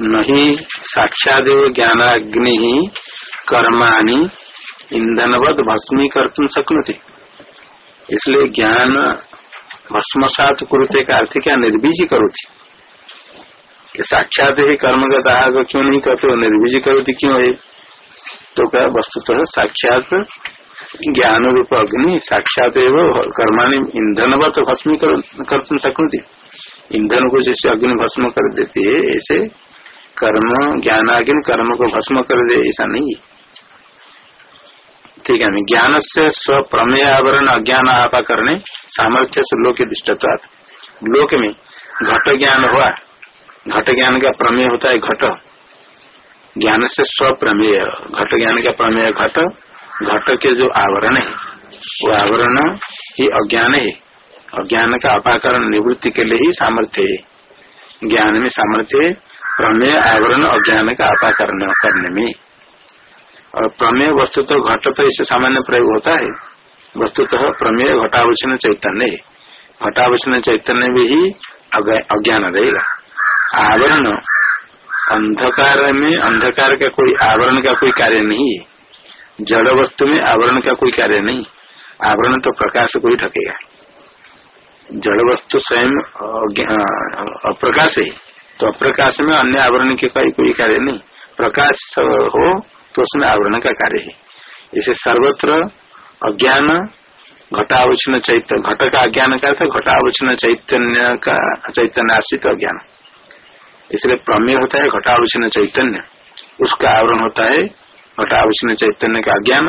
नहीं साक्षाद ज्ञानाग्नि ही कर्माणी ईंधनवद भस्मी कर तुम सकते इसलिए ज्ञान भस्मसात कुरुते का अर्थ क्या? निर्बीज करो थी साक्षात ही कर्मगत आग क्यों नहीं करते? हो निर्बीज करो थी क्यों है? तो क्या वस्तुतः साक्षात ज्ञान रूप अग्नि साक्षात कर्माणी ईंधन व तो भस्मी कर सकती ईंधन को जैसे अग्नि भस्म कर देती है, ऐसे कर्म ज्ञान अग्नि कर्म को भस्म कर दे, ऐसा नहीं ठीक है ज्ञान से स्व प्रमेय आवरण, अज्ञान आपा करने सामर्थ्य से लोक दृष्टता लोक में घट ज्ञान हुआ, घट ज्ञान का प्रमेय होता है घट। ज्ञान से स्व प्रमेय घट ज्ञान का प्रमेय घट घट के जो आवरण है, वो आवरण ही अज्ञान है। अज्ञान का अपाकरण निवृत्ति के लिए ही सामर्थ्य है। ज्ञान में सामर्थ्य प्रमेय आवरण अज्ञान का अपाकरण करने में। और प्रमेय वस्तु तो घट तो इससे सामान्य प्रयोग होता है। वस्तुतः प्रमेय घटावचन चैतन्य है। घटावचन चैतन्य में ही अज्ञान रहेगा। आवरण, अंधकार में अंधकार का कोई आवरण का कोई कार्य नहीं है। जड़ वस्तु में आवरण का कोई कार्य नहीं। आवरण तो प्रकाश को ही ढकेगा। जड़ वस्तु स्वयं अप्रकाश है तो अप्रकाश में अन्य आवरण के कोई कोई कार्य नहीं। प्रकाश हो तो उसमें आवरण का कार्य है। इसे सर्वत्र अज्ञान घटावचन चैतन्य घट का अज्ञान का था घटावचन चैतन्य का चैतन्य आश्रित अज्ञान। इसलिए प्रमेय होता है घटावचन चैतन्य। उसका आवरण होता है घटावचन चैतन्य का ज्ञान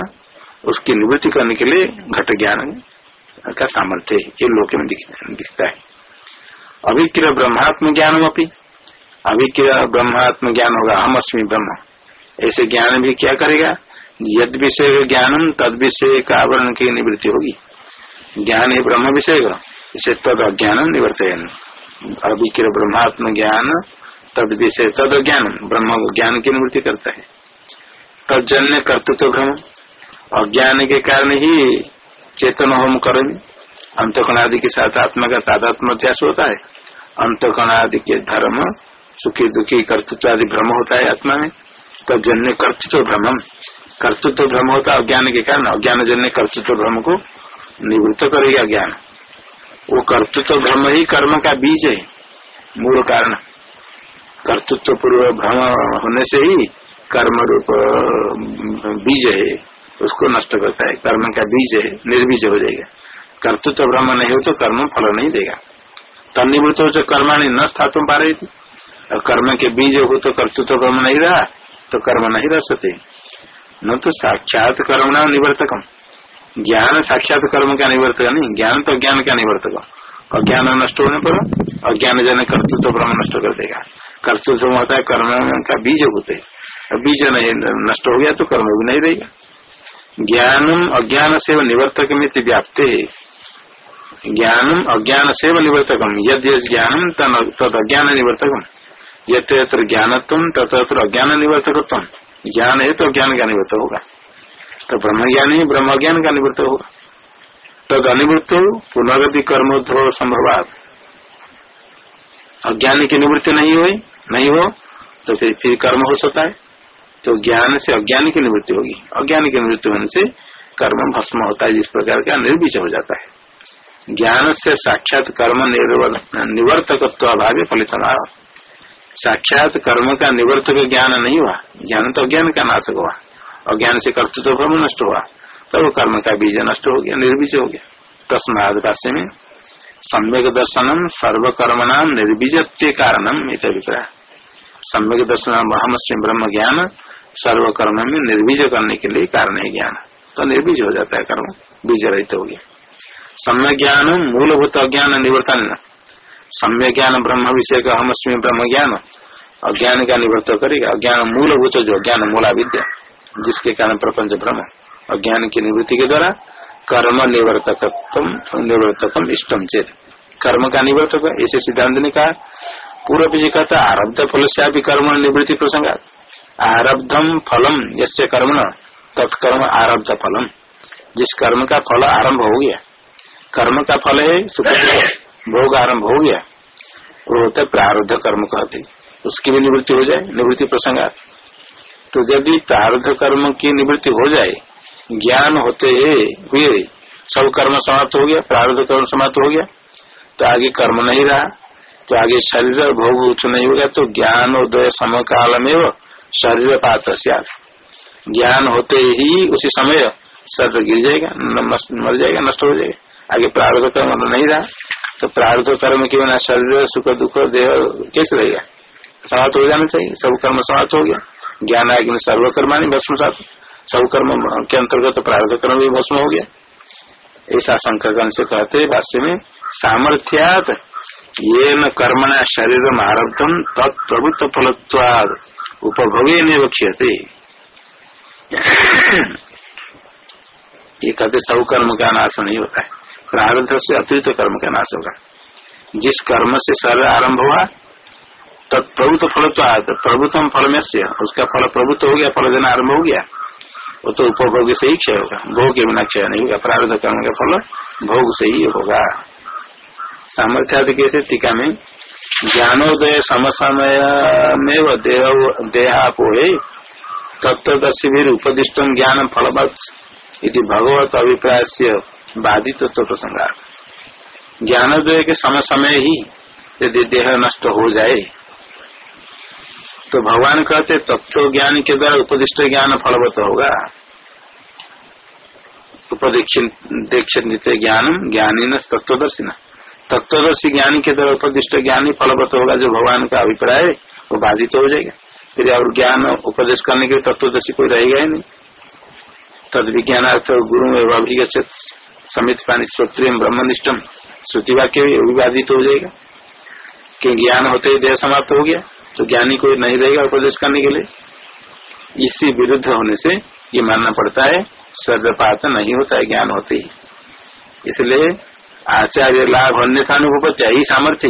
उसकी निवृत्ति करने के लिए घट ज्ञान का सामर्थ्य ये लोक में दिखता है। अभिक्रिय ब्रह्मात्म ज्ञान अभी अभिक्रिय ब्रह्मात्म ज्ञान होगा, हम अस्मी ब्रह्म। ऐसे ज्ञान भी क्या करेगा? यद विषय ज्ञानम, तद विषय का आवरण की निवृत्ति होगी। ज्ञान ही ब्रह्म विषय का इसे तद अज्ञान निवर्तन अभिक्र ब्रह्मात्म ज्ञान, तद विषय तद अज्ञान ब्रह्म ज्ञान की निवृत्ति करता है। तजन्य कर्तृत्व भ्रम अज्ञान के कारण ही चेतन होम करेंगे। अंतकण आदि के साथ आत्मा का तादात्म अध्यास होता है। अंतकण आदि के धर्म, सुखी, दुखी, कर्तृत्व आदि भ्रम होता है आत्मा में। तो जन्य कर्तृत्व भ्रम कर्तृत्व भ्रम होता है अज्ञान के कारण। अज्ञान जन्य कर्तृत्व भ्रम को निवृत्त करेगा ज्ञान। वो कर्तृत्व भ्रम ही कर्म का बीज है, मूल कारण। कर्तृत्व पूर्व भ्रम होने से ही कर्म रूप बीज है, उसको नष्ट करता है। कर्म का बीज है, निर्बीज हो जाएगा। कर्तृत्व भ्रम नहीं हो तो कर्म फल नहीं देगा। तनिवृत्त हो तो कर्माणी न स्थातुम पा रही थी। और कर्म के बीज हो तो कर्तृत्व भ्रम नहीं रहा तो कर्म नहीं रह सकते। न तो साक्षात कर्म न निवर्तकम। ज्ञान साक्षात कर्म का निवर्तक नहीं, ज्ञान तो ज्ञान का निवर्तक। अज्ञान नष्ट होने पर अज्ञान जन कर्तृत्व ब्रह्म नष्ट कर देगा। कर्तृत्व होता है कर्म का बीज होते। बीज नहीं, नष्ट हो गया तो कर्म भी नहीं रहेगा। ज्ञानम अज्ञान से निवर्तक में व्याप्ते। ज्ञानम अज्ञान से निवर्तकम। यद ज्ञानम तद अज्ञान निवर्तकम यत्र ज्ञानत्म तत्र अज्ञान निवर्तकत्व ज्ञान है तो ज्ञान का निवृत्त होगा। तो ब्रह्म ज्ञान ही ब्रह्म ज्ञान का निवृत्त होगा। तद अनिवृत्त हो पुनर्गति कर्मोद्भव संभवात। अज्ञान की निवृत्ति नहीं हुई, नहीं हो तो फिर फिर कर्म हो सकता है। तो ज्ञान से अज्ञान की निवृत्ति होगी। अज्ञान की निवृत्ति होने से कर्म भस्म होता है, जिस प्रकार का निर्बीज हो जाता है। ज्ञान से साक्षात कर्म निवर्तकत्व अभाव फलित। साक्षात कर्म का निवर्तक ज्ञान नहीं हुआ। ज्ञान तो अज्ञान का नाशक हुआ। अज्ञान से कर्तृत्व तो भ्रम नष्ट हुआ। तब कर्म का बीज नष्ट हो गया निर्बीज हो गया। तस्माद भाष्य में सम्यक दर्शनम सर्वकर्म नाम निर्बीज कारणम इत अभिप्राय। सम्यक दर्शन से ब्रह्म ज्ञान सर्वकर्म में निर्बीज करने के लिए कारण है ज्ञान। तो निर्बीज हो जाता है कर्म बीज रहित हो गया। सम्य ज्ञान मूलभूत अज्ञान निवर्तन। सम्य ज्ञान ब्रह्म विषय का हमस्मी ब्रह्म ज्ञान। अज्ञान का निवृत्त करेगा अज्ञान मूलभूत जो ज्ञान मूला विद्या जिसके कारण प्रपंच ब्रह्म। अज्ञान की निवृत्ति के द्वारा कर्म निवर्तकत्म निवर्तकम इष्टम चेत। कर्म का निवर्तक, ऐसे सिद्धांत ने कहा पूर्व जी कहता, आरब्ध फल से कर्म निवृत्ति प्रसंग आरब्धम फलम यसे कर्म तत्कर्म आरब्ध फलम। जिस कर्म का फल आरंभ हो गया, कर्म का फल है सुख, भोग आरंभ हो गया, वो होता है प्रारब्ध कर्म कहते उसकी भी निवृत्ति हो जाए, निवृत्ति प्रसंग तो यदि प्रारब्ध कर्म की निवृत्ति हो जाए, ज्ञान होते हुए, सब कर्म समाप्त हो गया, प्रारब्ध कर्म समाप्त हो गया तो आगे कर्म नहीं रहा तो आगे शरीर भोग उच्च नहीं होगा तो ज्ञान, उदय समकाल में शरीर पात्र ज्ञान होते ही उसी समय शरीर गिर जाएगा मर जाएगा, नष्ट हो जाएगा। आगे प्रारब्ध कर्म तो नहीं रहा। तो प्रारब्ध कर्म के बिना शरीर सुख, दुख, देह कैसे रहेगा? समाप्त हो जाना चाहिए। सब कर्म समाप्त हो गया। ज्ञान आगे सर्वकर्मानी भस्म साथ सब कर्म के अंतर्गत प्रारब्ध कर्म भी भस्म हो गया। ऐसा शंकर से कहते भाष्य में, सामर्थ्यात ये न कर्मणा शरीर आरब्धम तत्प्रभुत्व फलत्वाद उपभोगे निवक्ष्यते ये कहते सब कर्म का नाश नहीं होता है। प्रारब्ध से अतिरिक्त कर्म का नाश होगा। जिस कर्म से शरीर आरंभ हुआ तत्प्रभुत्व फलत्वाद प्रभुत्व फल में से उसका फल प्रभुत्व हो गया, फल देना आरंभ हो गया। वो तो उपभोग से ही क्षय होगा। भोग के बिना क्षय नहीं होगा। प्रारंभ कर्म का फल भोग से ही होगा। सामर्थ्यादि कैसे टीका में ज्ञानोदय समसमय में देहापोहे तत्वदर्शी भी उपदिष्ट ज्ञान फलवत भगवत अभिप्राय से बाधित तो प्रसंग ज्ञानोदय के समय समय ही यदि देह नष्ट हो जाए तो भगवान कहते तत्व ज्ञान के द्वारा उपदिष्ट ज्ञान फलवत होगा। उपदीक्षित ज्ञान ज्ञानी न तत्वदर्शी न तत्वदर्शी ज्ञानी के द्वारा उपदिष्ट ज्ञान ही फलवत होगा जो भगवान का अभिप्राय है, वो बाधित हो जाएगा। फिर और ज्ञान उपदेश करने के लिए तत्वदर्शी कोई रहेगा ही नहीं। तद विज्ञानार्थ गुरु एवं अभिगछत समित पानी श्रोत्रिय ब्रह्मनिष्ठम श्रुति वाक्य भी विवादित हो जाएगा। कि ज्ञान होते ही देह समाप्त हो गया तो ज्ञानी कोई नहीं रहेगा उपदेश करने के लिए। इसी विरुद्ध होने से ये मानना पड़ता है, सर्वपात नहीं होता है ज्ञान होते ही। इसलिए आचार्य लाभ अन्यथा अनुभवती यही सामर्थ्य।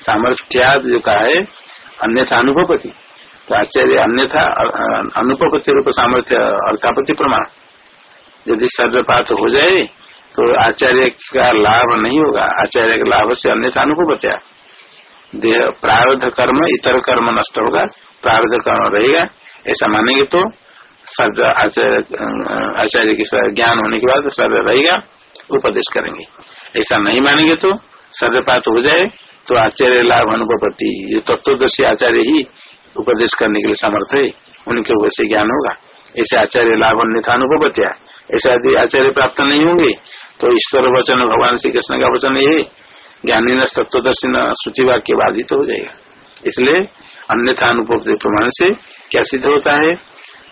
सामर्थ्या जो कहा है अन्यथा अनुभवती तो आचार्य अन्यथा अनुपति रूप सामर्थ्य अर्थापति प्रमाण। यदि सर्वपात हो जाए तो आचार्य का लाभ नहीं होगा। आचार्य के लाभ से अन्यथा अनुभवत्या देह, प्रारब्ध कर्म, इतर कर्म नष्ट होगा, प्रारब्ध कर्म रहेगा। ऐसा मानेंगे तो आचार्य के ज्ञान होने के बाद सर्व रहेगा। उपदेश करेंगे। ऐसा नहीं मानेंगे तो सर्वपात हो जाए तो आचार्य लाभ अनुपति जो तत्वदर्शी आचार्य ही उपदेश करने के लिए समर्थ है, उनके वैसे ज्ञान होगा। ऐसे आचार्य लाभ अन्यथा अनुपत्या ऐसा यदि आचार्य प्राप्त नहीं होंगे तो ईश्वर वचन, भगवान श्री कृष्ण का वचन ये ज्ञानी न तत्वदर्शी न सूची वाक्य बाधित हो जाएगा। इसलिए अन्यथा अनुपति प्रमाण से क्या सिद्ध होता है?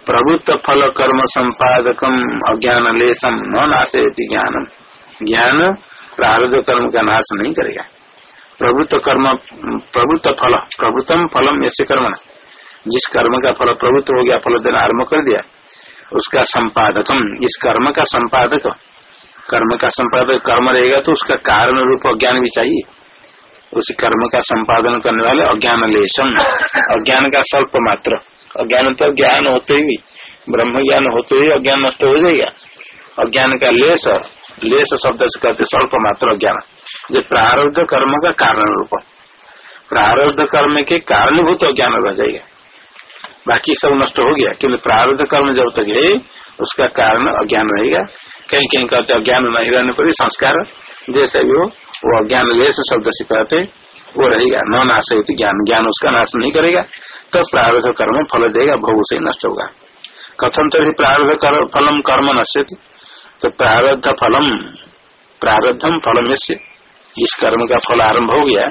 प्रभुत्व फल कर्म संपादकम, अज्ञान लेसम न नाशे ज्ञानम। ज्ञान प्रारब्ध कर्म का नाश नहीं करेगा। प्रभुत्व कर्म, प्रभुत्व फल प्रभुतम फलम ऐसे कर्म जिस कर्म का फल प्रभुत्व हो गया, फल देना आरंभ कर दिया, उसका संपादकम, इस कर्म का संपादक। कर्म का संपादक कर्म रहेगा तो उसका कारण रूप अज्ञान भी चाहिए। उस कर्म का संपादन करने वाले अज्ञान लेशम अज्ञान का स्वल्प मात्र। अज्ञान तो ज्ञान होते ही ब्रह्म ज्ञान होते ही अज्ञान नष्ट हो जाएगा। अज्ञान का लेस लेस शब्द से कहते स्वल्प मात्र ज्ञान। जो प्रारब्ध कर्म का कारण रूप। प्रारब्ध कर्म के कारणभूत ज्ञान रह जाएगा। बाकी सब नष्ट हो गया क्योंकि प्रारब्ध कर्म जब तक है, उसका कारण अज्ञान रहेगा। कहीं कहीं कहते अज्ञान नहीं रहने पर संस्कार। जैसे भी हो वो अज्ञान लेस शब्द से कहते, वो रहेगा, न नाश है ज्ञान। ज्ञान उसका नाश नहीं करेगा तो प्रारब्ध कर्म फल देगा, भोग से नष्ट होगा। कथम तभी प्रारब्ध फलम कर्म नश्यति। तो प्रारब्ध फलम, प्रारब्धम फलम से जिस कर्म का फल आरंभ हो गया,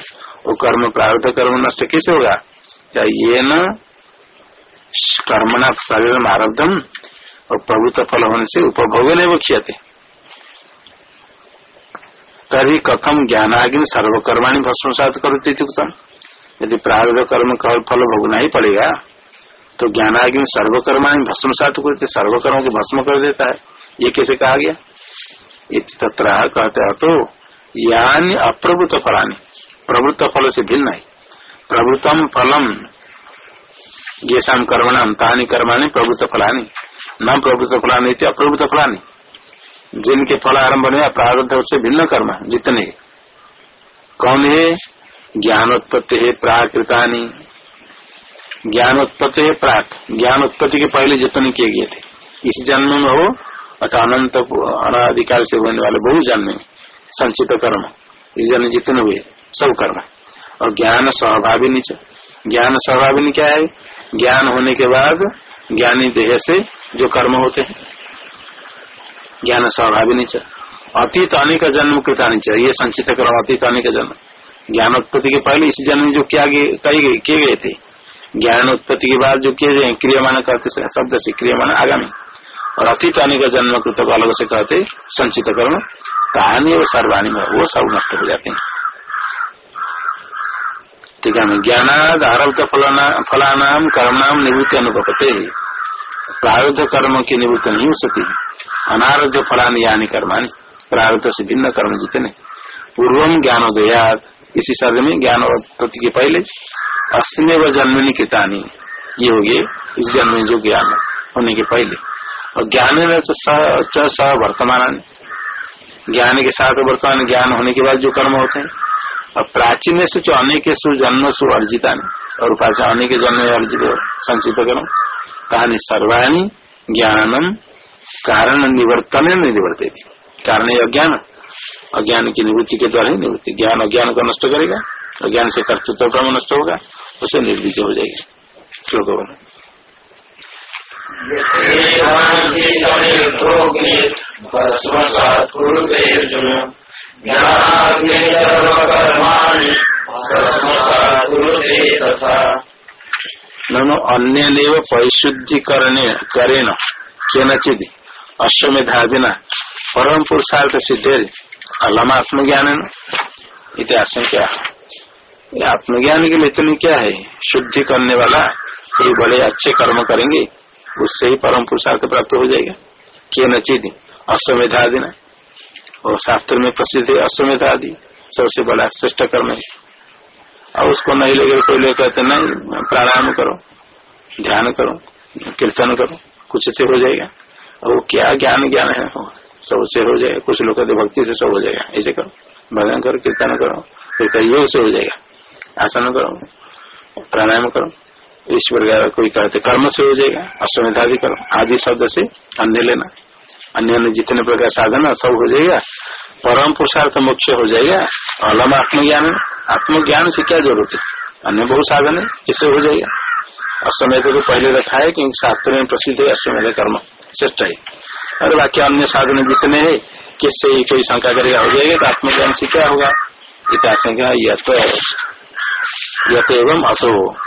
वो कर्म प्रारब्ध कर्म नष्ट कैसे होगा? क्या ये न कर्मणा शरीर आरब्धम, और प्रभुत्व फल होने से उपभोग नहीं वो वक्ष्यते तभी कथम ज्ञानाग्नि सर्वकर्माणी भस्मसात करते उत्तम यदि प्रारब्ध कर्म का फल भोगना ही पड़ेगा तो ज्ञानाग्नि सर्वकर्माणी भस्मसात करते, सर्वकर्म को भस्म कर देता है। ये कैसे कहा गया? तत्र कहते तो यानी अप्रभुत फलानी। प्रभुत्व फल से भिन्न है। प्रभुतम फलम, ये शाम कर्मणाम तानी कर्माणी, प्रभुत्व फलानी। न प्रभुत्व फलानी थे अप्रभुत फलानी। जिनके फल आरंभ नहीं प्रारब्ध से भिन्न कर्म जितने। कौन है? ज्ञानोत्पत्ति है, प्राकृतानी। ज्ञानोत्पत्ति है, प्राक। ज्ञान उत्पत्ति के पहले जितने किए गए थे। इस जन्म में हो अथवा अनंत अनाधिकाल से होने वाले बहु जन्म संचित कर्म। इस जन्म जितने हुए, सब कर्म। और ज्ञान स्वभावी नीचे। ज्ञान स्वभावी क्या है? ज्ञान होने के बाद ज्ञानी देह से जो कर्म होते हैं, ज्ञान स्वभावी नीचे। अतीत अनेक जन्म कृता नीचे। ये संचित कर्म अतीत अनेक जन्म। ज्ञान उत्पत्ति के पहले इस जन्म जो क्या किए गए थे। ज्ञान उत्पत्ति के बाद जो किए गए क्रियमान करते शब्द से क्रियमान आगामी। और अतीत अनेक जन्म कृत अलग से कहते संचित कर्म कहानी और सर्वाणी में वो सब नष्ट हो जाते हैं। ठीक है ज्ञानाद, आरब्ध फलानाम कर्मनाम निवृत्ति अनुपते प्रारब्ध कर्म की निवृत्ति नहीं हो सकती। अनारब्ध फलानी यानी कर्मानी। प्रारब्ध से भिन्न कर्म जितने। पूर्वम ज्ञानोदयात। इसी शरीर में ज्ञान उत्पत्ति के पहले अस्मिन व जन्मनी कृतानी। ये हो गए इस जन्म जो ज्ञान होने के पहले। और ज्ञान तो स वर्तमान ज्ञान के साथ वर्तमान ज्ञान होने के बाद जो कर्म होते हैं। और प्राचीन से जो अनेक जन्म सु अर्जिता और पाचा अनेक जन्म अर्जित संचित कर्म कहानी सर्वाणी ज्ञानम कारण निवर्तन निवर्ते थी कारण अज्ञान। अज्ञान की निवृत्ति के द्वारा ही निवृत्ति। ज्ञान अज्ञान को नष्ट करेगा, अज्ञान से कर्तृत्व क्रम नष्ट होगा, उसे निर्विजय हो जाएगी। श्लोक बना ननु अन्य परिशुद्धिकरण करेण केनचिद अश्वमेधादिना परम पुरुषार्थ सिद्धे अलम आत्मज्ञान इतिहास क्या आत्मज्ञान के लिए इतनी क्या है? शुद्धि करने वाला, ये बड़े अच्छे कर्म करेंगे। उससे ही परम पुरुषार्थ प्राप्त हो जाएगा। के नचित अश्वमेधा आदि ना? और शास्त्र में प्रसिद्ध है अश्वमेधा आदि। सबसे बड़ा श्रेष्ठ कर्म है। और उसको नहीं लगे कोई लोग कहते, नहीं, प्राणायाम करो, ध्यान करो, कीर्तन करो, कुछ से हो जाएगा। और वो क्या ज्ञान ज्ञान है? सबसे हो जाएगा। कुछ लोग कहते, भक्ति से सब हो जाएगा। ऐसे करो, भजन करो, कीर्तन करो, फिर कहीं योग से हो जाएगा। आसन करो, प्राणायाम करो ईश्वर कोई कहते कर्म से हो जाएगा अश्वमेधादि कर्म आदि शब्द से अन्य लेना। अन्य अन्य जितने प्रकार साधन है, सब हो जाएगा। परम पुरुषार्थ मुख्य हो जाएगा। अलम आत्मज्ञान आत्मज्ञान से क्या ज़रूरत है? अन्य बहुत साधन है, इससे हो जाएगा। अश्वमेध को पहले रखा है क्योंकि शास्त्र में प्रसिद्ध है अश्वमेध कर्म, श्रेष्ठ है। और बाकी अन्य साधन जितने है, किससे कोई शंका करेगा, हो जाएगा तो आत्मज्ञान से क्या होगा? इतना यत यत एवं असो।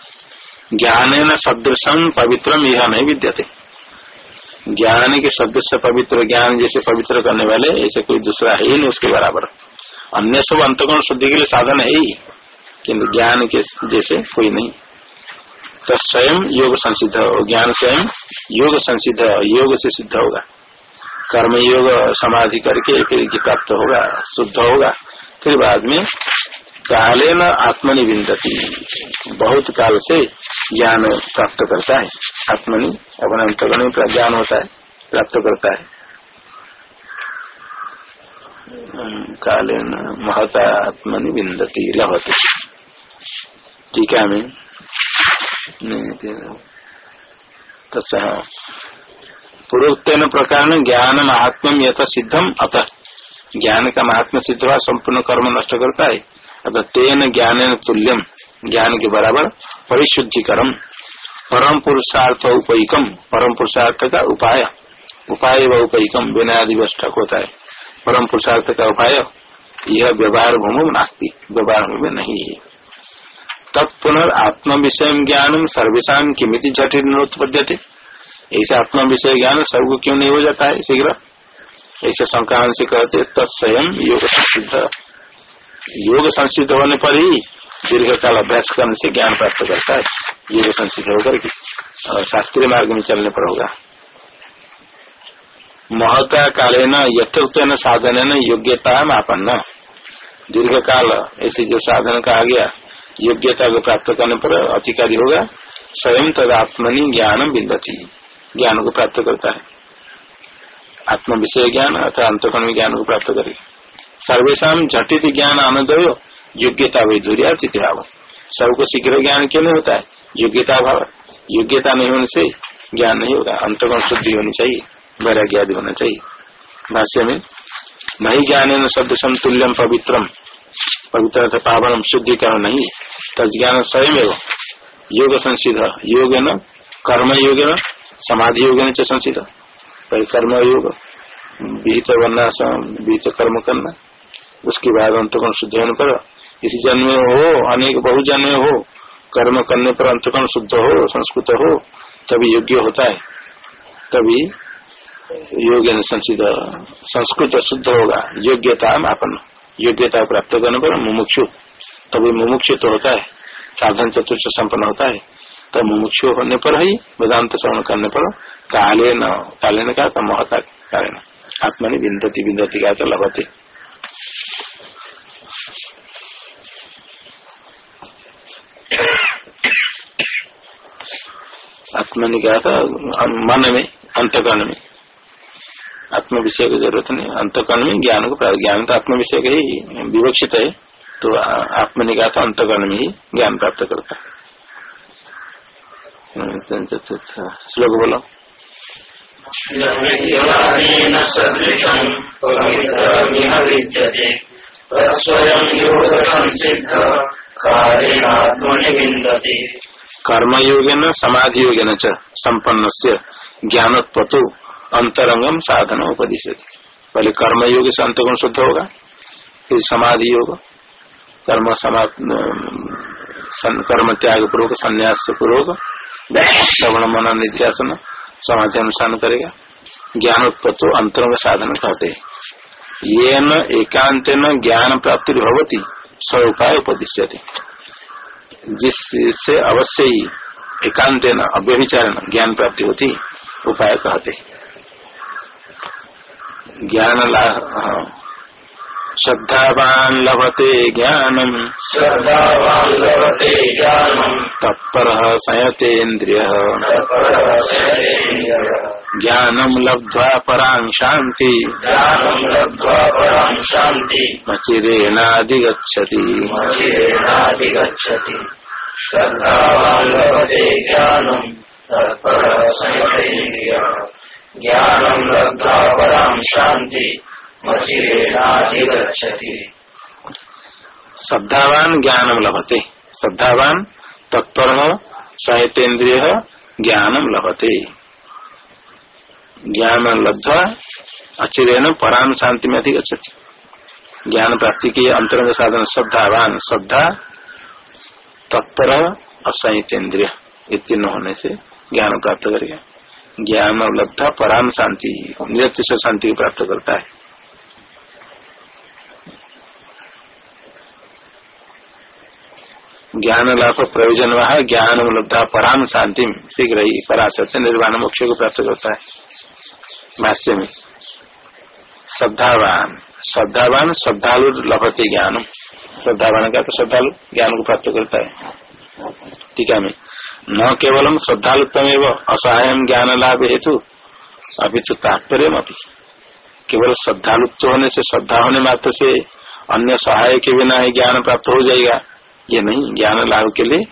ज्ञान न सदृशम पवित्रम यह नहीं विद्यते। ज्ञान के सदृश पवित्र ज्ञान जैसे पवित्र करने वाले, ऐसे कोई दूसरा है ही नहीं उसके बराबर। अन्य सब अंतगुण शुद्धि के लिए साधन है ही किन्तु ज्ञान के जैसे कोई नहीं। तो स्वयं योग संसिद्ध हो, ज्ञान स्वयं योग संसिद्ध योग से सिद्ध होगा। कर्म योग समाधि करके फिर प्राप्त होगा, शुद्ध होगा। फिर बाद में काले न आत्मनिविंदती बहुत काल से ज्ञान प्राप्त करता है। आत्मनि अपने अंतगण ज्ञान होता है, प्राप्त करता है। काले न महता आत्मनि विंदती लहती ठीक है मैं पूर्वोत्न प्रकार ज्ञान महात्म यथ सिद्धम अतः ज्ञान का महात्मा सिद्ध हुआ, संपूर्ण कर्म नष्ट करता है। अतः तेन ज्ञान तुल्यम ज्ञान के बराबर परिशुद्धि कर्म परम पुरुषार्थ उपयिकम परम पुरुषार्थ का उपाय। उपाय व उपयिकम विनयादिवष्टक होता है। परम पुरुषार्थ का उपाय, यह व्यवहार भूमि नास्ती, व्यवहार भूमि नहीं है। तत्पुनः आत्म विषय ज्ञान सर्वेशा किमित झटिल नोत्पद्य थे ऐसे आत्म विषय ज्ञान सर्व क्यों नहीं हो जाता है? शीघ्र। ऐसे संक्रांत से कहते तत्स्वयं योग संसिद्ध योग संसिद्ध होने पर ही दीर्घ काल अभ्यास करने से ज्ञान प्राप्त करता है योग संसित होकर के और शास्त्रीय मार्ग में चलने पर होगा। महता काले न यथोक्त न साधन न योग्यता मापन्न दीर्घ काल ऐसे जो साधन कहा गया, योग्यता को प्राप्त करने पर अधिकारी होगा। स्वयं तद आत्मनि ज्ञान बिंदती ज्ञान को प्राप्त करता है। आत्म विषय ज्ञान अथवा अंतकर्म ज्ञान को प्राप्त करेगा। सर्वेशा झटित ज्ञान आनंद योग्यता वही धुरिया भाव सबको शीघ्र ज्ञान क्यों नहीं होता है। योग्यता भाव, योग्यता नहीं होने से ज्ञान नहीं होगा अंतगुण शुद्धि होनी चाहिए, वैराग्य आदि होना चाहिए। भाष्य में, नहीं ज्ञान शब्द समतुल्यम पवित्रम पवित्र पावनम शुद्धिकरण नहीं तज्ञान स्वयं योग संसिध योग न कर्म योग न समाधि योग न संसिध कर्म योग, विहित विहित कर्म करना। उसके बाद अंतगुण शुद्ध होने पर इस जन्म में हो, अनेक बहु जन्म में हो, कर्म करने पर अंतकरण शुद्ध हो, संस्कृत हो, तभी योग्य होता है। तभी योग्य संस्कृत शुद्ध होगा। योग्यता मापन, योग्यता प्राप्त करने पर मुमुक्षु। तभी मुमुक्षु तो होता है। साधन चतुर्थ संपन्न होता है। तब मुमुक्षु होने पर ही वेदांत श्रवण करने पर काले न काले न कहा महता न आत्मा ने बिंदती बिंदती का तो लभते। आत्मा ने कहा था मन में, अंतकरण में। आत्म विषय की ज़रूरत नहीं, अंतकरण में ज्ञान को प्राप्त, ज्ञान तो आत्म विषय का ही विवक्षित है तो आत्मा ने कहा था? अंतकरण में ही ज्ञान प्राप्त करता। श्लोक बोलो। स्वयं योग संसिद्ध कर्म योगेन समाधि योगेन च संपन्न से ज्ञानोत्पत्तो अंतरंगम साधन उपदेश पहले कर्म योग से अंतगुण शुद्ध होगा फिर समाधि योग कर्म समा कर्म त्याग पूर्वक संन्यास पूर्वक श्रवण मन निध्यासन समाधि अनुष्ठान करेगा, ज्ञानोत्पत्तो अंतरंग साधन कहते ये न एकांत न ज्ञान प्राप्ति भवती स उपाय उपदिश्य जिससे अवश्य ही एकांत न अव्यभिचारण ज्ञान प्राप्ति होती उपाय कहते ज्ञान श्रद्धावान लभते ज्ञानम। श्रद्धावान लभते ज्ञानम। तत्पर संयतेन्द्रिय। ज्ञानम लब्ध्वा परां शांति ज्ञानम लब्ध्वा परां शांति मचिरेणाधिगच्छति। मचिरेणाधिगच्छति। श्रद्धावान लभते ज्ञानम। तत्पर संयतेन्द्रिय। ज्ञानम लब्ध्वा परां शांति श्रद्धावान ज्ञानम लभते। श्रद्धावान तत्पर साहित्येन्द्रिय ज्ञानम लभते। ज्ञान लब्धवा अचिरेण पराम शांति में अधिक ज्ञान प्राप्ति के अंतरंग साधन श्रद्धावान। श्रद्धा, तत्पर, असहितेन्द्रिय इतने होने से ज्ञान प्राप्त करेगा। ज्ञान लब्धा पराम शांति से शांति प्राप्त करता है। ज्ञान लाभ प्रयोजन वह ज्ञान उपलब्धा पराम शांति शीघ्र ही पराशर निर्वाण मोक्ष को प्राप्त करता है। भाष्य में श्रद्धावान। श्रद्धावान श्रद्धालु लभते ज्ञान। श्रद्धावान का तो श्रद्धालु ज्ञान को प्राप्त करता है। टीका में। न केवलम श्रद्धालुत्व असहाय ज्ञान लाभ हेतु, अभी तो तात्पर्य केवल श्रद्धालुत्व होने से, श्रद्धा होने मात्र से अन्य सहाय के बिना ही ज्ञान प्राप्त हो जाएगा। ये नहीं, ज्ञान लाभ के लिए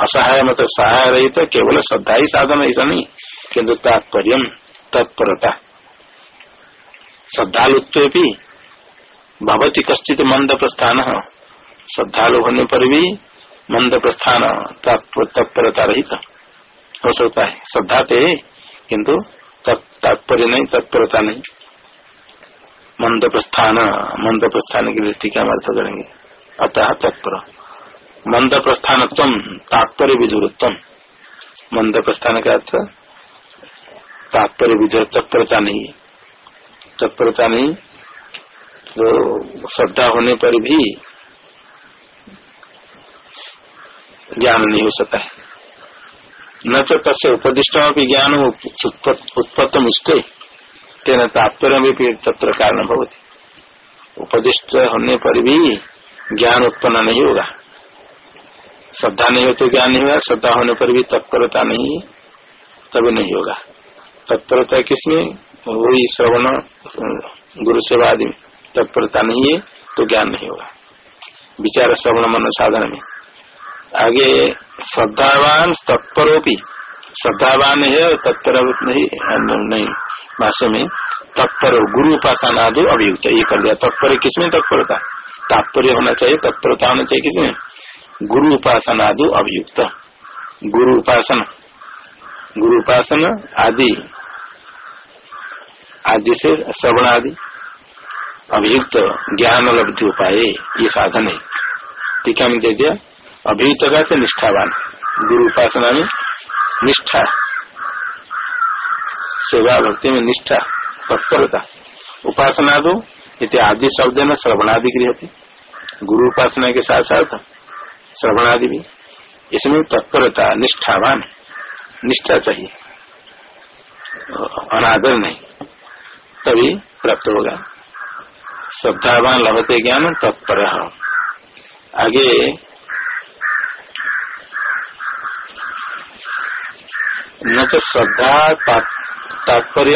असहाय मतलब सहाय रही तो केवल श्रद्धा ही साधन ऐसा नहीं किन्तु तात्पर्य तत्परता। श्रद्धालुत्व भी भवती कश्चित मंद प्रस्थान श्रद्धालु होने पर भी मंद प्रस्थान तत्परता रहित हो सकता है। श्रद्धा तो है किन्तु तात्पर्य नहीं, तत्परता नहीं। मंद प्रस्थान मंद प्रस्थान की दृष्टि क्या अर्थ करेंगे। अतः तत्पर। मंद प्रस्थान तात्पर्य विधुरत्व मंद प्रस्थान का अर्थ तात्पर्य विधुर तत्परता नहीं। तत्परता नहीं तो श्रद्धा होने पर भी ज्ञान नहीं हो सकता है। न तो तस्य उपदिष्ट ज्ञान उत्पत्तम इष्टे तेना तात्पर्य भी तत्र कारण भवती। उपदिष्ट होने पर भी ज्ञान उत्पन्न नहीं होगा। श्रद्धा नहीं हो तो ज्ञान नहीं होगा? श्रद्धा होने पर भी तत्परता नहीं, तब नहीं होगा। तत्परता किसमें? वही श्रवण, गुरु सेवा आदि तत्परता नहीं है तो ज्ञान नहीं होगा। विचार श्रवण मन साधन में। आगे, श्रद्धावान तत्परोपी। श्रद्धावान है और तत्पर नहीं नहीं। भाषा में, तत्पर गुरु उपासना दो अभियुक्त। ये कर दिया। तत्पर किसमें तत्परता? तात्पर्य होना चाहिए, तत्परता होना चाहिए किसमें? गुरु उपासना दो अभियुक्त। गुरु उपासना। गुरु उपासना आदि। आदि से श्रवण आदि अभियुक्त ज्ञान लब्धि उपाय ये साधन है। टीका में दे दिया अभियुक्त का निष्ठावान। गुरु उपासना में निष्ठा। सेवा भक्ति में निष्ठा, तत्परता। उपासना दो आदि शब्द न श्रवणादि गृह गुरु उपासना के साथ साथ श्रवणादि भी इसमें तत्परता, निष्ठावान, निष्ठा चाहिए। अनादर नहीं। तभी प्राप्त होगा। श्रद्धावान लभते ज्ञान तत्पर। आगे न तो श्रद्धा तात्पर्य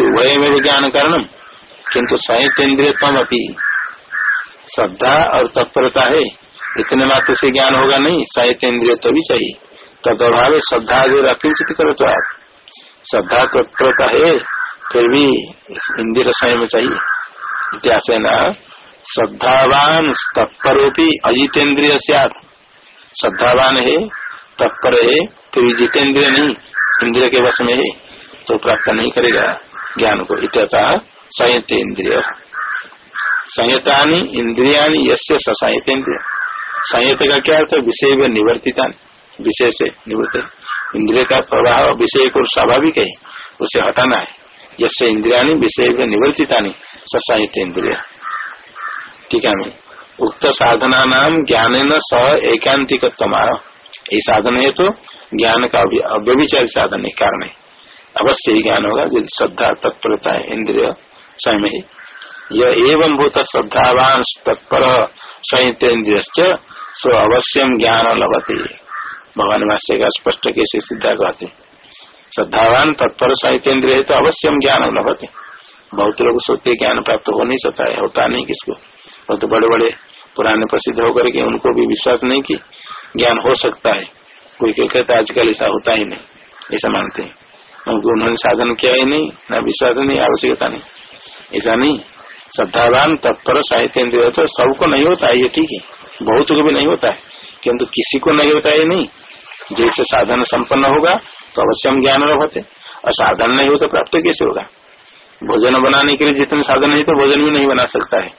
उभयमेव ज्ञान कारणम किंतु संहितेन्द्रियम अपनी श्रद्धा और तत्परता है। इतने मात्र से ज्ञान होगा नहीं, साहित्येन्द्रिय तो भी चाहिए। तद अभाव श्रद्धा जो अकिंचित करो तो आप। श्रद्धा तत्परता है फिर भी इंद्रिय स्वयं चाहिए। इतिहास है न श्रद्धावान तत्परोपी अजितेन्द्रिय श्रद्धावान है, तत्पर है, फिर जितेन्द्रिय नहीं, इंद्रिय के वश में है तो प्राप्त नहीं करेगा ज्ञान को। इतना संयत इंद्रिय संयता इंद्रिया ससायत इंद्रिय संयत का क्या अर्थ है? विषय में निवर्तिता, विषय से निवृत्त। इंद्रिय का प्रभाव विषय को स्वाभाविक है, उसे हटाना है। जैसे इंद्रिया विषय में निवर्तिता ससाहित इंद्रिय। ठीक है उक्त साधना नाम ज्ञान न स एकांतिक साधन है तो ज्ञान का अव्यभिचार साधन है कारण है अवश्य ही ज्ञान होगा, यदि श्रद्धा, तत्परता इंद्रिय स्वयं ही। यह एवं भूत श्रद्धावान तत्पर संहितेन्द्रिय सो अवश्यम ज्ञान लभते। भगवान भाष्य का स्पष्ट कैसे सिद्धा कहते श्रद्धावान तत्पर संहितेन्द्रिय तो अवश्यम ज्ञान लभते। बहुत लोग सोचते ज्ञान प्राप्त हो नहीं सकता है, होता नहीं किसको। बहुत तो बड़े बड़े पुराने प्रसिद्ध होकर के उनको भी विश्वास नहीं की ज्ञान हो सकता है। कोई कहता आजकल ऐसा होता ही नहीं। ऐसा मानते हैं। क्योंकि उन्होंने साधन किया ही नहीं, न विश्वास नहीं, आवश्यकता नहीं। ऐसा नहीं। श्रद्धावान तत्पर साहित्य तो सबको नहीं होता है ये ठीक है। बहुत को भी नहीं होता है। किंतु किसी को नहीं होता है नहीं। जैसे साधन संपन्न होगा तो अवश्य हम ज्ञान होते और साधन नहीं हो तो प्राप्त कैसे होगा? भोजन बनाने के लिए जितने साधन नहीं तो भोजन भी नहीं बना सकता है।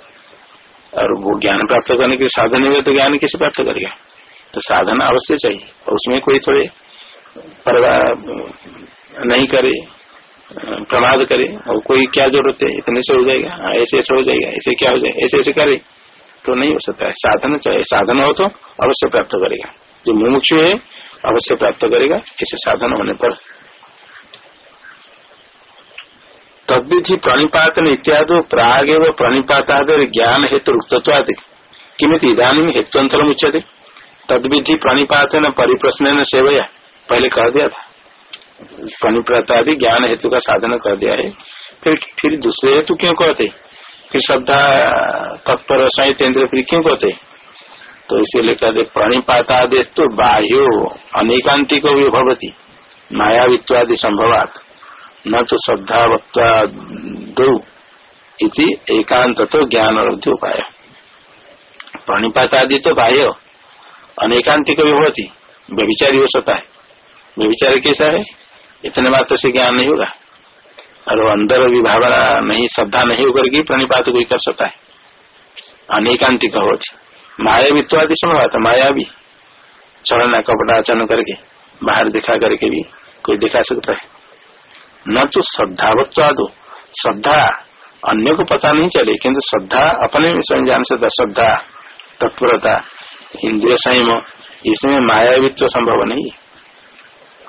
और वो ज्ञान प्राप्त करने के लिए साधन नहीं हो तो ज्ञान कैसे प्राप्त करेगा तो साधन अवश्य चाहिए। और उसमें कोई थोड़े परवाह नहीं करे प्रमाद करे और कोई क्या ज़रूरत है इतने से हो जाएगा हाँ, ऐसे ऐसे हो जाएगा ऐसे क्या हो जाएगा ऐसे ऐसे करे। तो नहीं हो सकता है। साधन चाहिए साधन हो तो अवश्य प्राप्त करेगा। जो मुमुक्षु है, अवश्य प्राप्त करेगा ऐसे साधन होने पर। तद्विधि प्रणिपातन इत्यादि प्राग एवं प्रणिपाताद ज्ञान हेतु रुक्तत्वादि। किमित इधानी हेतुअंतर उच्चते तद्विधि प्रणिपातन परिप्रश्न सेवया। पहले कह दिया था। प्रणिप्रता आदि ज्ञान हेतु का साधन कर दिया है। फिर फिर दूसरे हेतु क्यों कहते? फिर श्रद्धा तत्पर साहित्य फिर क्यों कहते तो इसीलिए कहते प्रणिपातादेश तो बाह्यो अनेकांतिक भी भवती। मायावित्वादि संभवात। न तो श्रद्धावत्वादो इति एकांत तो ज्ञान अवधि उपाय। प्रणिपात आदि तो बाह्य, अनेकांतिक भी होती व्यभिचारी हो सकता है। व्यभिचार कैसा है? इतने मात्र से ज्ञान नहीं होगा। और अंदर भी भावना नहीं, श्रद्धा नहीं होकर प्रणिपात कोई कर सकता है। अनेकांतिक होती माया भी तो आदि संभव माया भी। चढ़ना कपड़ा चन करके, बाहर दिखा करके भी कोई दिखा सकता है। न तो श्रद्धावत्वादो श्रद्धा अन्य को पता नहीं चले, किंतु श्रद्धा अपने में स्वयं जान सकता श्रद्धा, तत्परता, इंद्रिय संयम, इसमें मायावित्व संभव नहीं।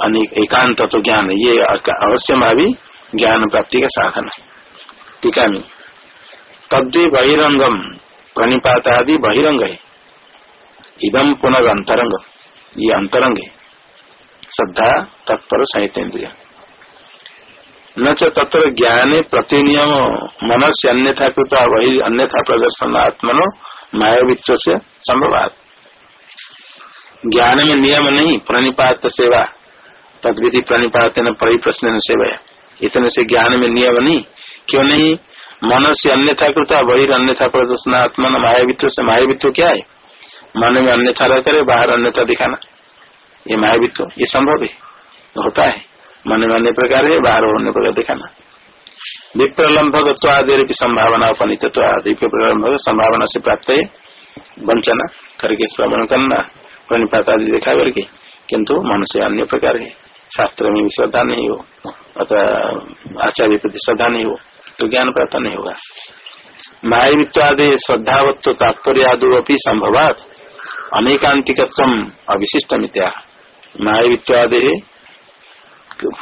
अनेक एकांत तो ज्ञान, ये अवश्य भावी ज्ञान प्राप्ति का साधन है। टीका में। तद्वि बहिरंगम प्रणिपात आदि बहिरंग है। इदम पुनः अंतरंग ये अंतरंग है। श्रद्धा, तत्पर, सहितेन्द्रिय। न तत्र ज्ञाने प्रतिनियम मन से अन्यथा कृत वही अन्यथा प्रदर्शन आत्मनो मायावित्व से संभवात। ज्ञान में नियम नहीं, प्रणिपात सेवा। तदविधि प्रणिपात न परिप्रश्न सेवा इतने से ज्ञान में नियम नहीं, क्यों नहीं? मन से अन्यथा कृता वही अन्यथा प्रदर्शन आत्मा मायावित्व से मायावित्व क्या है? मन में अन्यथा रह करे, बाहर अन्यथा दिखाना। ये मायावित्व ये संभव है? होता है। मन में अन्य प्रकार है, बाहर अन्य प्रकार दिखाना। विप्रलम्भगत्वादि संभावना उपनीत विप्रलम्भक संभावना से प्राप्त है। वंचना करके श्रवण करना प्रणिपात आदि देखा करके। किन्तु मन से अन्य प्रकार है। शास्त्र में भी श्रद्धा नहीं हो, अथवा आचार्य प्रति श्रद्धा नहीं हो। तो ज्ञान प्राप्त नहीं होगा। मायावित्व आदि श्रद्धावत्व तात्पर्य आदि अपनी संभवात। अनेकांतिकत्व अविशिष्ट मित्या मायावित्वादि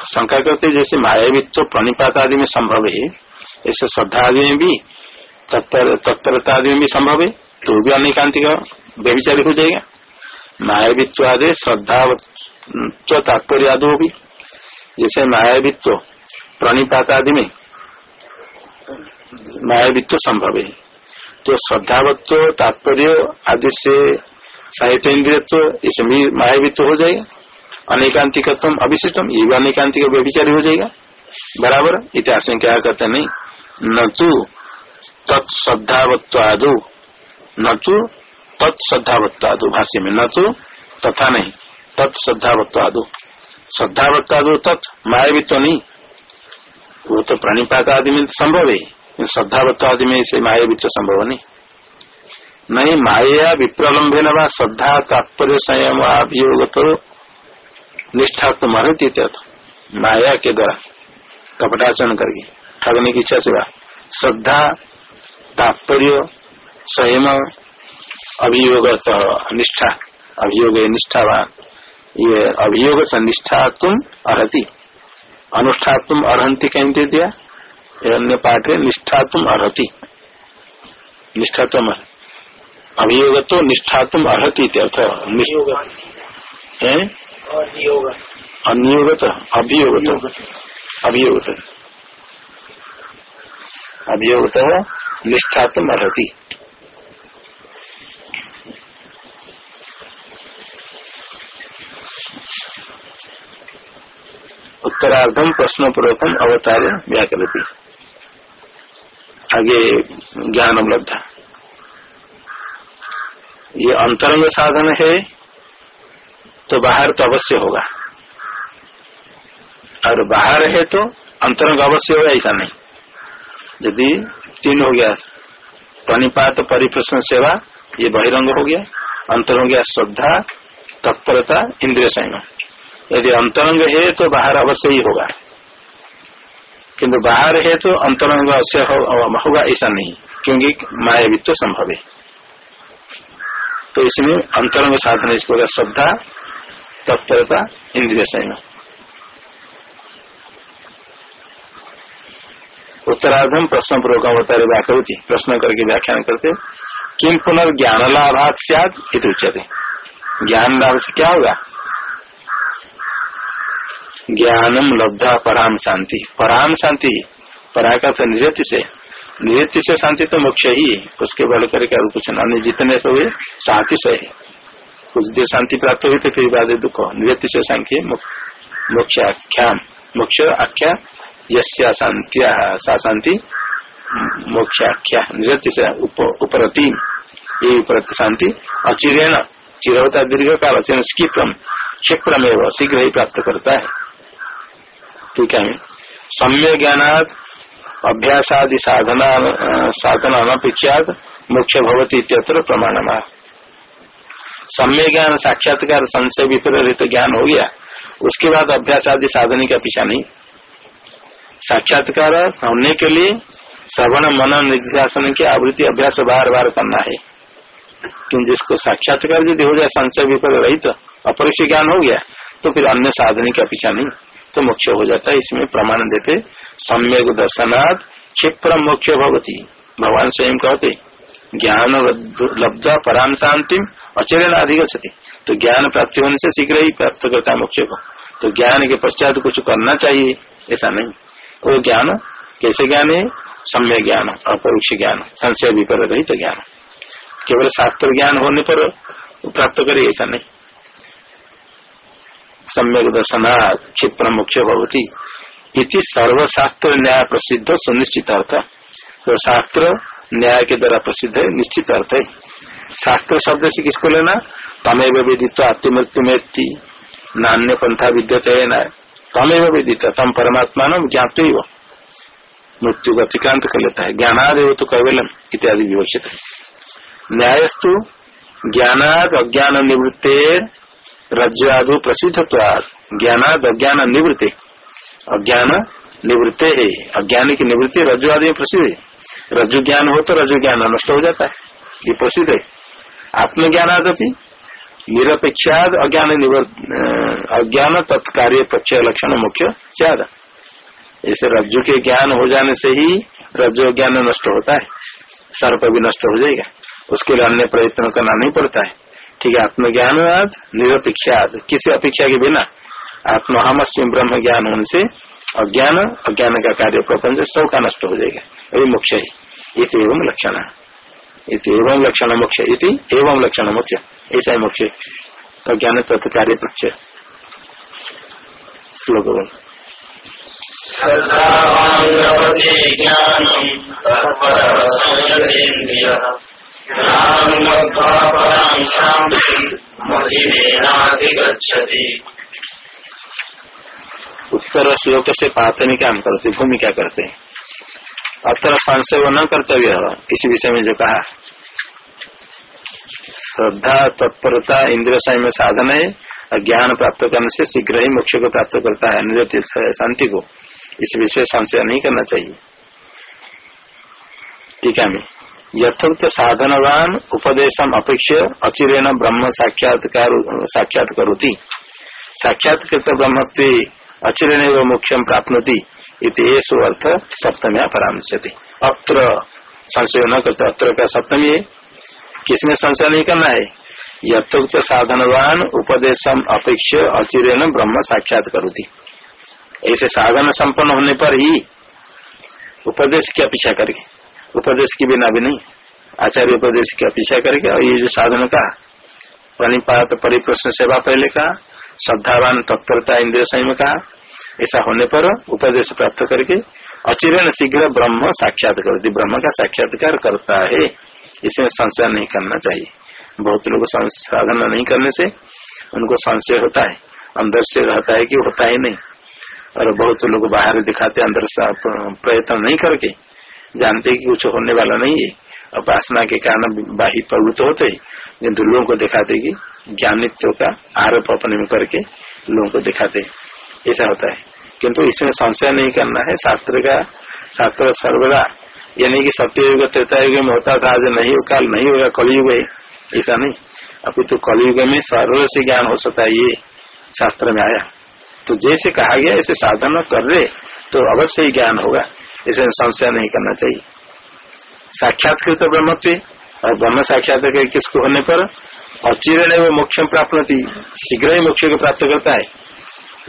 शंका करते जैसे मायावित्व प्रणिपात आदि में संभव है, ऐसे श्रद्धा आदि में भी तत्परता आदि में भी संभव है तो भी अनेकांतिक व्यविचारी हो जाएगा। मायावित्व आदि श्रद्धावत्व तात्पर्य आदि भी। जैसे मायावित्व प्रणिपात आदि में मायावित्व संभव है। तो श्रद्धावत्व, तात्पर्य, आदि से साहित्य इंद्रियत्व इसमें मायावित्व हो जाएगा। अनेकांतिकत्व अभिशिष्टम ये भी अनेकांतिक व्यभिचारी हो जाएगा। बराबर? इतिहास में क्या कहते नहीं। न तो तत्श्रद्धावत्वादु। न तो तत्श्रद्धावत्वादु, भाष्य में। न तो तथा नहीं। तत्श्रद्धावत्वादु। श्रद्धावत्वादु तत्, मायावित्व नहीं। वो तो प्रणिपात आदि में संभव है। श्रद्धावत्व आदि में इसे मायावित्व संभव नहीं। नहीं, माया विप्रलम्बे न श्रद्धा, तात्पर्य, संयम, अभियोग तो निष्ठा तो मरती माया के द्वारा कपटाचरण करके, ठगने की इच्छा से श्रद्धा, तात्पर्य, संयम, अभियोग निष्ठा, अभियोग निष्ठावान ये अभियोग से निष्ठा तुम अरहती अनुष्ठा तुम अरहंती कहीं दे दिया। अन्य पाठ है निष्ठा तुम अरहती निष्ठा तुम अभियोग तो निष्ठा तुम अरहती अर्थ अनियोगत अभियोगत अभियोगत अभियोगत निष्ठा तुम अर्ती उत्तरार्धम प्रश्न पूर्वकम अवतार व्याकृति आगे ज्ञान उपलब्ध ये अंतरंग साधन है तो बाहर तो अवश्य होगा। और बाहर है तो अंतरंग अवश्य होगा, ऐसा नहीं। यदि तीन हो गया प्रणिपात परिप्रश्न सेवा, ये बहिरंग हो गया अंतर हो गया श्रद्धा, तत्परता, इंद्रिय संयम। यदि अंतरंग है तो बाहर अवश्य ही होगा। किंतु बाहर है तो अंतरंग अवश्य होगा ऐसा नहीं, क्योंकि मायावित्व संभव है। तो इसमें अंतरंग साधन इसको श्रद्धा, तत्परता, इंद्रिय संयम। उत्तरार्धम प्रश्न पूर्वक अवतारे व्याकृति प्रश्न करके व्याख्यान करते किम पुनर्ज्ञान लाभात सियाद उच्चते ज्ञान लाभ से क्या होगा? ज्ञानम लब्धा पराम शांति। पराम शांति परा तो निरति से। निरति से शांति तो मोक्ष ही उसके बल करके और कुछ अन्य जितने से हुए, शांति से है। कुछ देर शांति प्राप्त हुई तो फिर बाद दुख। निवृत्ति से संख्य मोक्ष आख्या मोक्ष आख्या यश्या शांतिया। सा शांति मोक्षाख्या निवृत्ति से उपरति। ये उपरति शांति। अचिरेण। चिरवता दीर्घ काल क्षिप्रम क्षिप्रम एवं शीघ्र ही प्राप्त करता है। ठीक है। सम्य ज्ञानाद अभ्यासादि साधना साधना अनपेक्षात मुख्य भवती इत्यत्र प्रमाणमा। सम्य ज्ञान साक्षात्कार संशय विपरीत ज्ञान हो गया। उसके बाद अभ्यास आदि साधने का पीछा नहीं। साक्षात्कार होने के लिए श्रवण, मन निर्देशन की आवृत्ति अभ्यास बार बार करना है। किन्तु जिसको साक्षात्कार यदि हो जाए संशय विपर रही तो अपरिक्ष ज्ञान हो गया तो फिर अन्य साधन का पीछा नहीं। तो मोक्ष हो जाता है। इसमें प्रमाण देते, सम्यक दर्शनाथ क्षिप्र मोक्ष भवती। भगवान स्वयं कहते, ज्ञान लब्धा पराम शांति अचरण अधिक तो ज्ञान प्राप्ति होने से शीघ्र ही प्राप्त करता है मोक्ष को। तो ज्ञान के पश्चात कुछ करना चाहिए, ऐसा नहीं। वो ज्ञान, कैसे ज्ञान है? सम्य ज्ञान, अपरोक्ष ज्ञान संशय विपर रहित ज्ञान। केवल शास्त्र ज्ञान होने पर प्राप्त करे, ऐसा नहीं। सम्यक दर्शनाथ क्षिप्र मुख्य भवती इति सर्वशास्त्र न्याय प्रसिद्ध सुनिश्चित अर्थ तो शास्त्र न्याय के द्वारा प्रसिद्ध है निश्चित अर्थ है। शास्त्र शब्द से किसको लेना? तमेव विदित आत्मृत्यु में नान्य पंथा विद्यते है तमेव विदित तम परमात्मा न ज्ञात ही मृत्यु का अतिक्रांत कर लेता है। ज्ञानादेव तो कैवलम इत्यादि विवक्षित है। न्यायस्तु ज्ञानाद अज्ञान निवृत्ते रज्जु प्रसिद्ध ज्ञानाद अज्ञान निवृत्ति। अज्ञान निवृत्ते है। अज्ञान की निवृत्ति रज्जु आदि प्रसिद्ध है। रज्जु ज्ञान हो तो रज्जु ज्ञान नष्ट हो जाता है। ये प्रसिद्ध है। आत्मज्ञान आदि निरपेक्षाद अज्ञान अज्ञान तत्कार्य पक्ष लक्षण मुख्य ज़्यादा। ऐसे रज्जु के ज्ञान हो जाने से ही रज्जु ज्ञान नष्ट होता है। सर्प भी नष्ट हो जाएगा। उसके लिए अन्य प्रयत्न करना नहीं पड़ता है। ठीक है आत्मज्ञान निरपेक्षाद किसी अपेक्षा के बिना आत्मा हम ब्रह्म ज्ञान होने से अज्ञान अज्ञान का कार्य प्रपंच सबका नष्ट हो जाएगा। यही मुख्य है। एवं लक्षण। एवं लक्षण मुख्य एवं लक्षण मुख्य ऐसा है मुख्य अज्ञान तत्व कार्य पक्ष श्लोक उत्तर श्लोक से पातनी काम करते भूमिका करते हैं? अतर संशय न कर्तव्य इसी विषय में जो कहा। श्रद्धा, तत्परता इंद्र में साधन है, और ज्ञान प्राप्त करने से शीघ्र ही मोक्ष को प्राप्त करता है निरत शांति को। इस विषय संशय नहीं करना चाहिए। ठीक है यथोक्त साधनवान उपदेशम अपेक्ष अचिरेण ब्रह्म साक्षात्कार साक्षात करोती। साक्षात्कृत ब्रह्मत्व अचिरेण मोक्षम प्राप्नोति इतु अर्थ सप्तम्या परामर्शति अत्र संशय न करते, अत्र का सप्तमी है। किसमें संशय नहीं करना है? यथोक्त साधनवान उपदेशम अपेक्ष अचिरेण ब्रह्म साक्षात करोती। ऐसे साधन संपन्न होने पर ही उपदेश की अपेक्षा करके उपदेश की बिना भी नहीं। आचार्य उपदेश की अपेक्षा करके और ये जो साधन का प्रणिपात परिप्रश्न सेवा पहले का, श्रद्धावान तत्परता इंद्रिय संयम का, ऐसा होने पर उपदेश प्राप्त करके अचिरण शीघ्र ब्रह्म साक्षात करती ब्रह्म का साक्षात्कार करता है, इसमें संशय नहीं करना चाहिए। बहुत लोग साधन नहीं करने से उनको संशय होता है, अंदर से रहता है कि होता ही नहीं। और बहुत लोग बाहर दिखाते अंदर से प्रयत्न नहीं करके जानते कि कुछ होने वाला नहीं है। उपासना के कारण बाही प्रवृत्त होते किन्तु लोगों को दिखाते कि ज्ञानित्व का आरोप अपने में करके लोगों को दिखाते ऐसा होता है। किंतु इसमें संशय नहीं करना है। शास्त्र का, शास्त्र सर्वदा, यानी कि सत्य युग त्रेता युग में होता था, आज नहीं काल नहीं होगा, कलयुग है। ऐसा नहीं। अभी तो कलयुग में सर्व से ज्ञान हो सकता है, ये शास्त्र में आया। तो जैसे कहा गया, ऐसे साधन कर रहे तो अवश्य ही ज्ञान होगा। इसे संशय नहीं करना चाहिए। साक्षात्कृत ब्रह्मत्व, और ब्रह्म साक्षात्कार किसको होने पर? अचिरण वो मोक्ष प्राप्त शीघ्र ही मोक्ष को प्राप्त करता है।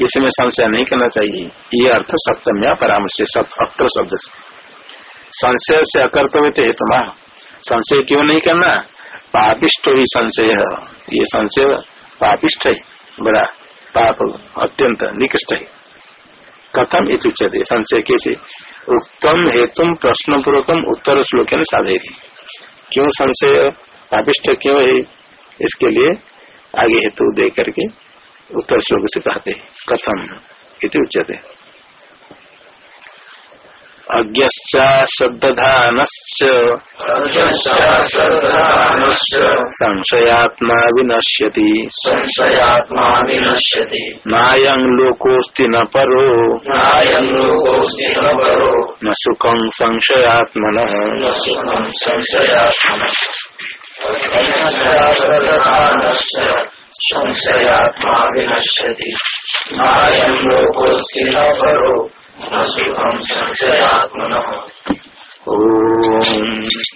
इसमें संशय नहीं करना चाहिए। ये अर्थ सप्तम या परामर्श अत्र शब्द से। संशय से अकर्तव्य हेतु संशय क्यों नहीं करना? पापिष्ट ही संशय ये संशय पापिष्ट है। बड़ा पाप अत्यंत निकृष्ट है। कथम इतुच्यते संशय कैसे? उत्तम हेतु प्रश्न पूर्वकम उत्तर श्लोक ने साधे थी क्यों संशय पापिष्ट क्यों है? इसके लिए आगे हेतु दे करके उत्तर श्लोक से कहते कथम इति उच्यते। अज्ञश्चाश्रद्धानश्च संशयात्मा विनश्यति। संशयात्मा विनश्यति। नायं लोकोऽस्ति न परो। नायं न परो। न सुखं संशयात्मनः। सुखं संशयात्मनः संशयात्मा विनश्यति। नायं लोकोऽस्ति न परो। न सुखं संशयात्मनः ओम